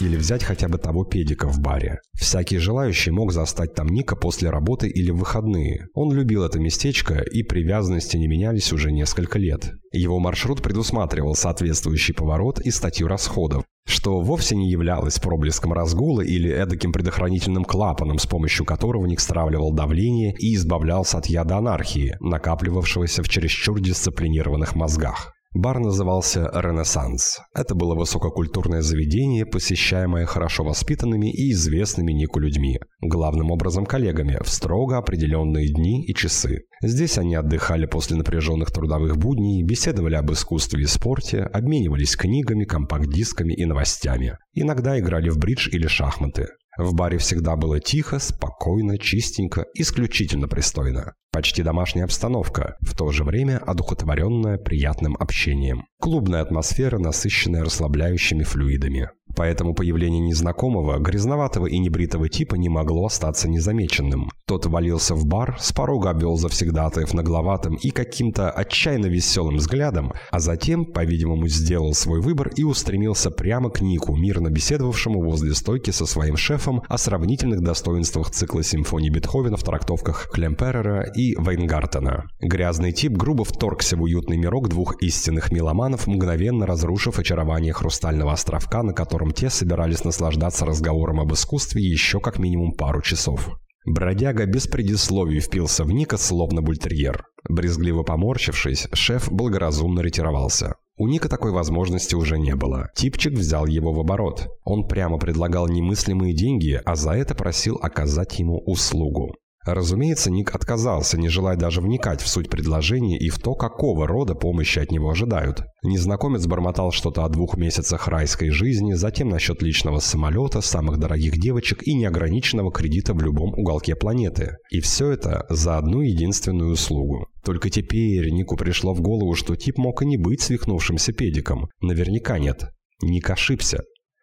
или взять хотя бы того педика в баре. Всякий желающий мог застать там Ника после работы или в выходные. Он любил это местечко, и привязанности не менялись уже несколько лет. Его маршрут предусматривал соответствующий поворот и статью расходов, что вовсе не являлось проблеском разгула или эдаким предохранительным клапаном, с помощью которого Ник стравливал давление и избавлялся от яда анархии, накапливавшегося в чересчур дисциплинированных мозгах. Бар назывался «Ренессанс». Это было высококультурное заведение, посещаемое хорошо воспитанными и известными Нику людьми, главным образом коллегами, в строго определенные дни и часы. Здесь они отдыхали после напряженных трудовых будней, беседовали об искусстве и спорте, обменивались книгами, компакт-дисками и новостями. Иногда играли в бридж или шахматы. В баре всегда было тихо, спокойно, чистенько, исключительно пристойно. Почти домашняя обстановка, в то же время одухотворенная приятным общением. Клубная атмосфера, насыщенная расслабляющими флюидами. Поэтому появление незнакомого, грязноватого и небритого типа не могло остаться незамеченным. Тот валился в бар, с порога обвел завсегдатаев нагловатым и каким-то отчаянно веселым взглядом, а затем, по-видимому, сделал свой выбор и устремился прямо к Нику, мирно беседовавшему возле стойки со своим шефом о сравнительных достоинствах цикла симфоний Бетховена в трактовках Клемперера и Вайнгартена. Грязный тип грубо вторгся в уютный мирок двух истинных меломанов, мгновенно разрушив очарование хрустального островка, на котором котором те собирались наслаждаться разговором об искусстве еще как минимум пару часов. Бродяга без предисловий впился в Ника, словно бультерьер. Брезгливо поморщившись, шеф благоразумно ретировался. У Ника такой возможности уже не было. Типчик взял его в оборот. Он прямо предлагал немыслимые деньги, а за это просил оказать ему услугу. Разумеется, Ник отказался, не желая даже вникать в суть предложения и в то, какого рода помощи от него ожидают. Незнакомец бормотал что-то о двух месяцах райской жизни, затем насчет личного самолета, самых дорогих девочек и неограниченного кредита в любом уголке планеты. И все это за одну единственную услугу. Только теперь Нику пришло в голову, что тип мог и не быть свихнувшимся педиком. Наверняка нет. Ник ошибся.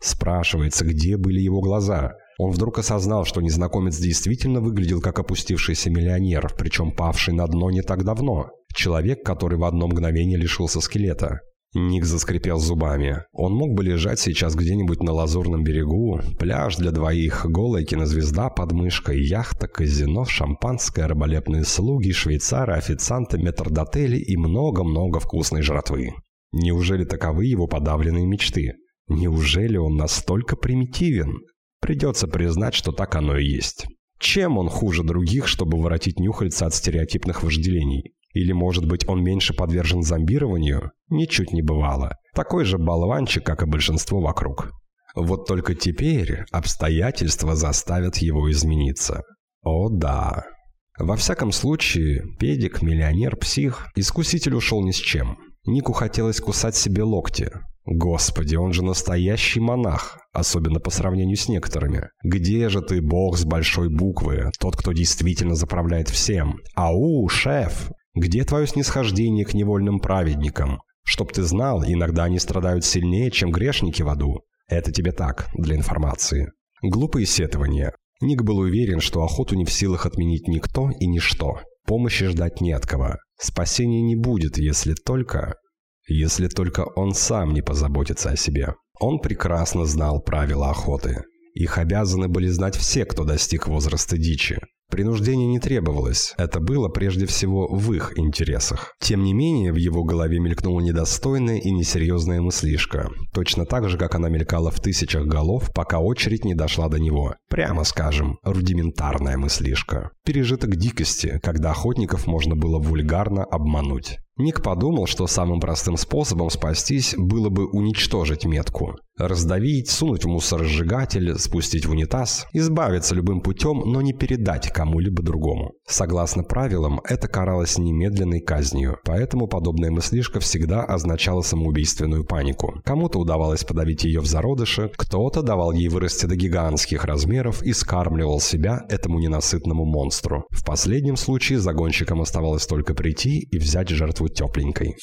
Спрашивается, где были его глаза – он вдруг осознал, что незнакомец действительно выглядел как опустившийся миллионер, причем павший на дно не так давно. Человек, который в одно мгновение лишился скелета. Ник заскрипел зубами. Он мог бы лежать сейчас где-нибудь на лазурном берегу, пляж для двоих, голая кинозвезда под мышкой, яхта, казино, шампанское, рыболепные слуги, швейцары, официанты, метрдотели и много-много вкусной жратвы. Неужели таковы его подавленные мечты? Неужели он настолько примитивен? Придется признать, что так оно и есть. Чем он хуже других, чтобы воротить нюхальца от стереотипных вожделений? Или, может быть, он меньше подвержен зомбированию? Ничуть не бывало. Такой же болванчик, как и большинство вокруг. Вот только теперь обстоятельства заставят его измениться. О да. Во всяком случае, педик, миллионер, псих, искуситель ушел ни с чем. Нику хотелось кусать себе локти. Господи, он же настоящий монах, особенно по сравнению с некоторыми. Где же ты, бог с большой буквы, тот, кто действительно заправляет всем? Ау, шеф! Где твое снисхождение к невольным праведникам? Чтоб ты знал, иногда они страдают сильнее, чем грешники в аду. Это тебе так, для информации. Глупые сетования. Ник был уверен, что охоту не в силах отменить никто и ничто. Помощи ждать не от кого. Спасения не будет, если только... Если только он сам не позаботится о себе. Он прекрасно знал правила охоты. Их обязаны были знать все, кто достиг возраста дичи. Принуждение не требовалось, это было прежде всего в их интересах. Тем не менее, в его голове мелькнула недостойная и несерьезная мыслишка, точно так же, как она мелькала в тысячах голов, пока очередь не дошла до него. Прямо скажем, рудиментарная мыслишка. Пережиток дикости, когда охотников можно было вульгарно обмануть. Ник подумал, что самым простым способом спастись было бы уничтожить метку. Раздавить, сунуть в мусоросжигатель, спустить в унитаз, избавиться любым путем, но не передать кому-либо другому. Согласно правилам, это каралось немедленной казнью, поэтому подобная мыслишка всегда означала самоубийственную панику. Кому-то удавалось подавить ее в зародыше, кто-то давал ей вырасти до гигантских размеров и скармливал себя этому ненасытному монстру. В последнем случае загонщикам оставалось только прийти и взять жертву тепленькой.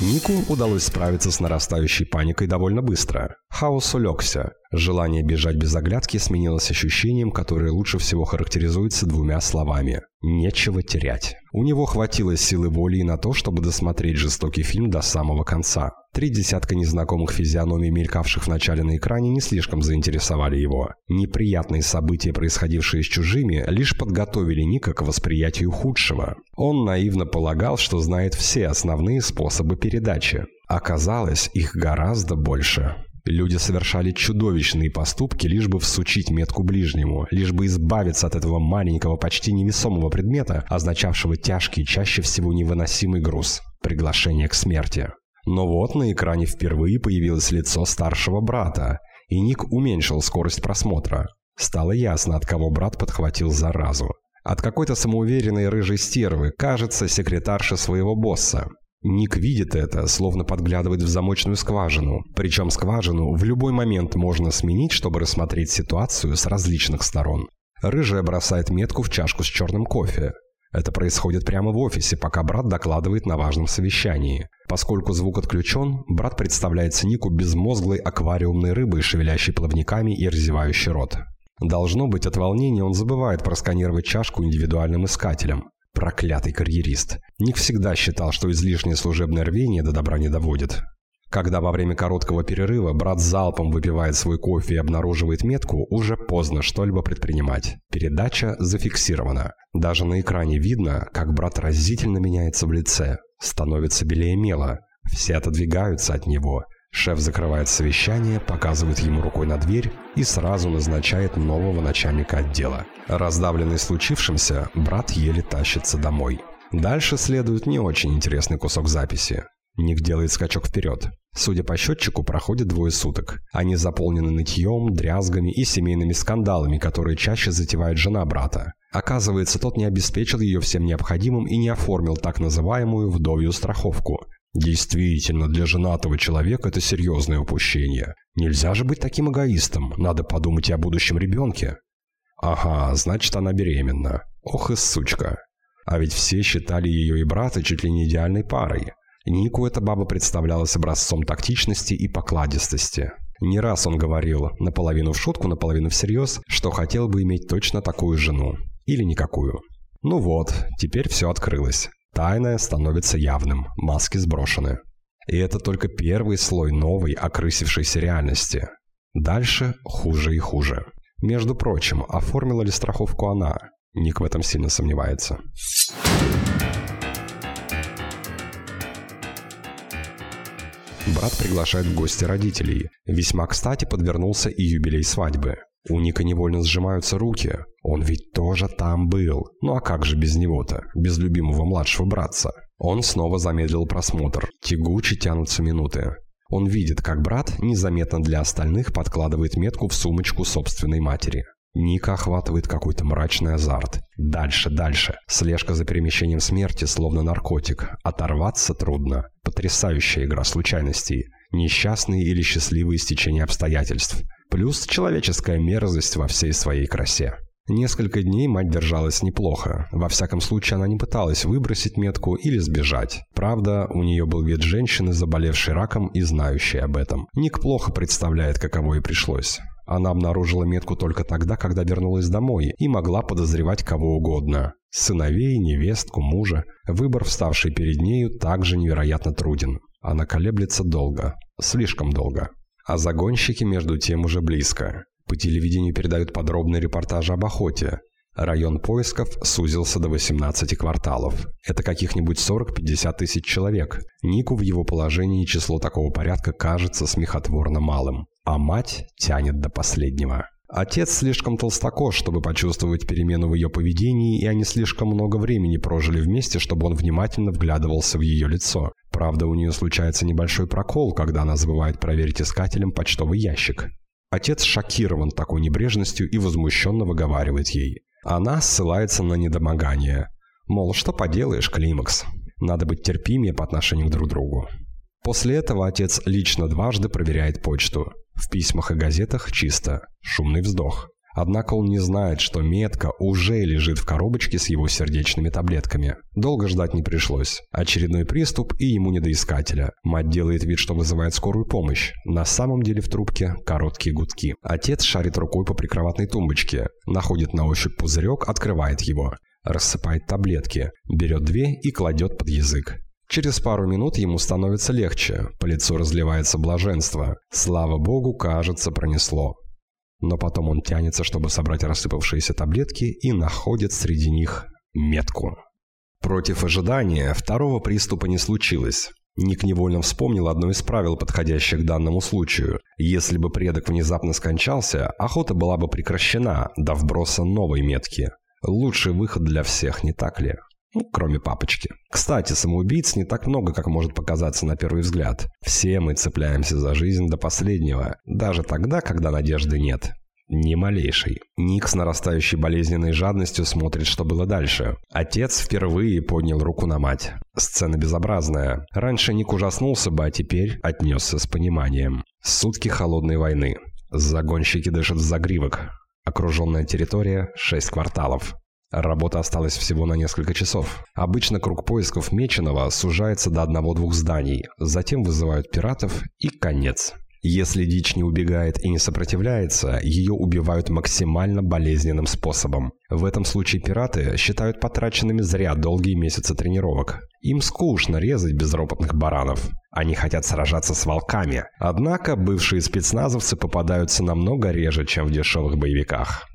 Нику удалось справиться с нарастающей паникой довольно быстро. Хаос улегся. Желание бежать без оглядки сменилось ощущением, которое лучше всего характеризуется двумя словами – нечего терять. У него хватило силы воли и на то, чтобы досмотреть жестокий фильм до самого конца. Три десятка незнакомых физиономий, мелькавших вначале на экране, не слишком заинтересовали его. Неприятные события, происходившие с чужими, лишь подготовили Ника к восприятию худшего. Он наивно полагал, что знает все основные способы передачи. Оказалось, их гораздо больше. Люди совершали чудовищные поступки, лишь бы всучить метку ближнему, лишь бы избавиться от этого маленького, почти невесомого предмета, означавшего тяжкий, чаще всего невыносимый груз – приглашение к смерти. Но вот на экране впервые появилось лицо старшего брата, и Ник уменьшил скорость просмотра. Стало ясно, от кого брат подхватил заразу. От какой-то самоуверенной рыжей стервы, кажется, секретарши своего босса. Ник видит это, словно подглядывает в замочную скважину. Причем скважину в любой момент можно сменить, чтобы рассмотреть ситуацию с различных сторон. Рыжая бросает метку в чашку с черным кофе. Это происходит прямо в офисе, пока брат докладывает на важном совещании. Поскольку звук отключен, брат представляется Нику безмозглой аквариумной рыбой, шевелящей плавниками и разевающей рот. Должно быть, от волнения он забывает просканировать чашку индивидуальным искателем. Проклятый карьерист. Ник всегда считал, что излишнее служебное рвение до добра не доводит. Когда во время короткого перерыва брат залпом выпивает свой кофе и обнаруживает метку, уже поздно что-либо предпринимать. Передача зафиксирована. Даже на экране видно, как брат разительно меняется в лице, становится белее мела. Все отодвигаются от него. Шеф закрывает совещание, показывает ему рукой на дверь и сразу назначает нового начальника отдела. Раздавленный случившимся, брат еле тащится домой. Дальше следует не очень интересный кусок записи. Ник делает скачок вперед. Судя по счетчику, проходит двое суток. Они заполнены нытьем, дрязгами и семейными скандалами, которые чаще затевает жена брата. Оказывается, тот не обеспечил ее всем необходимым и не оформил так называемую вдовью страховку. Действительно, для женатого человека это серьезное упущение. Нельзя же быть таким эгоистом, надо подумать и о будущем ребенке. Ага, значит она беременна. Ох и сучка. А ведь все считали ее и брата чуть ли не идеальной парой. Нику эта баба представлялась образцом тактичности и покладистости. Не раз он говорил, наполовину в шутку, наполовину всерьез, что хотел бы иметь точно такую жену. Или никакую. Ну вот, теперь все открылось. Тайное становится явным, маски сброшены. И это только первый слой новой, окрысившейся реальности. Дальше хуже и хуже. Между прочим, оформила ли страховку она? Ник в этом сильно сомневается. Брат приглашает в гости родителей. Весьма кстати подвернулся и юбилей свадьбы. У Ника невольно сжимаются руки. Он ведь тоже там был. Ну а как же без него-то? Без любимого младшего братца. Он снова замедлил просмотр. Тягуче тянутся минуты. Он видит, как брат незаметно для остальных подкладывает метку в сумочку собственной матери. Ника охватывает какой-то мрачный азарт. Дальше, дальше. Слежка за перемещением смерти, словно наркотик. Оторваться трудно. Потрясающая игра случайностей. Несчастные или счастливые стечения обстоятельств. Плюс человеческая мерзость во всей своей красе. Несколько дней мать держалась неплохо. Во всяком случае, она не пыталась выбросить метку или сбежать. Правда, у нее был вид женщины, заболевшей раком и знающей об этом. Ник плохо представляет, каково ей пришлось. Она обнаружила метку только тогда, когда вернулась домой и могла подозревать кого угодно. Сыновей, невестку, мужа. Выбор, вставший перед нею, также невероятно труден. Она колеблется долго. Слишком долго. А загонщики между тем уже близко. По телевидению передают подробные репортажи об охоте. Район поисков сузился до 18 кварталов. Это каких-нибудь 40-50 тысяч человек. Нику в его положении число такого порядка кажется смехотворно малым. А мать тянет до последнего. Отец слишком толстокож, чтобы почувствовать перемену в ее поведении, и они слишком много времени прожили вместе, чтобы он внимательно вглядывался в ее лицо. Правда, у нее случается небольшой прокол, когда она забывает проверить искателем почтовый ящик. Отец шокирован такой небрежностью и возмущенно выговаривает ей. Она ссылается на недомогание. Мол, что поделаешь, климакс. Надо быть терпимее по отношению друг к друг другу. После этого отец лично дважды проверяет почту. В письмах и газетах чисто. Шумный вздох. Однако он не знает, что метка уже лежит в коробочке с его сердечными таблетками. Долго ждать не пришлось. Очередной приступ и ему не до искателя. Мать делает вид, что вызывает скорую помощь. На самом деле в трубке короткие гудки. Отец шарит рукой по прикроватной тумбочке. Находит на ощупь пузырек, открывает его. Рассыпает таблетки. Берет две и кладет под язык. Через пару минут ему становится легче, по лицу разливается блаженство. Слава богу, кажется, пронесло но потом он тянется, чтобы собрать рассыпавшиеся таблетки и находит среди них метку. Против ожидания второго приступа не случилось. Ник невольно вспомнил одно из правил, подходящих к данному случаю. Если бы предок внезапно скончался, охота была бы прекращена до вброса новой метки. Лучший выход для всех, не так ли? Ну, кроме папочки. Кстати, самоубийц не так много, как может показаться на первый взгляд. Все мы цепляемся за жизнь до последнего, даже тогда, когда надежды нет. Ни малейшей. Ник с нарастающей болезненной жадностью смотрит, что было дальше. Отец впервые поднял руку на мать. Сцена безобразная. Раньше Ник ужаснулся бы, а теперь отнесся с пониманием. Сутки холодной войны. Загонщики дышат в загривок. Окруженная территория – 6 кварталов. Работа осталась всего на несколько часов. Обычно круг поисков Меченого сужается до одного-двух зданий, затем вызывают пиратов и конец. Если дичь не убегает и не сопротивляется, ее убивают максимально болезненным способом. В этом случае пираты считают потраченными зря долгие месяцы тренировок. Им скучно резать безропотных баранов. Они хотят сражаться с волками. Однако бывшие спецназовцы попадаются намного реже, чем в дешевых боевиках.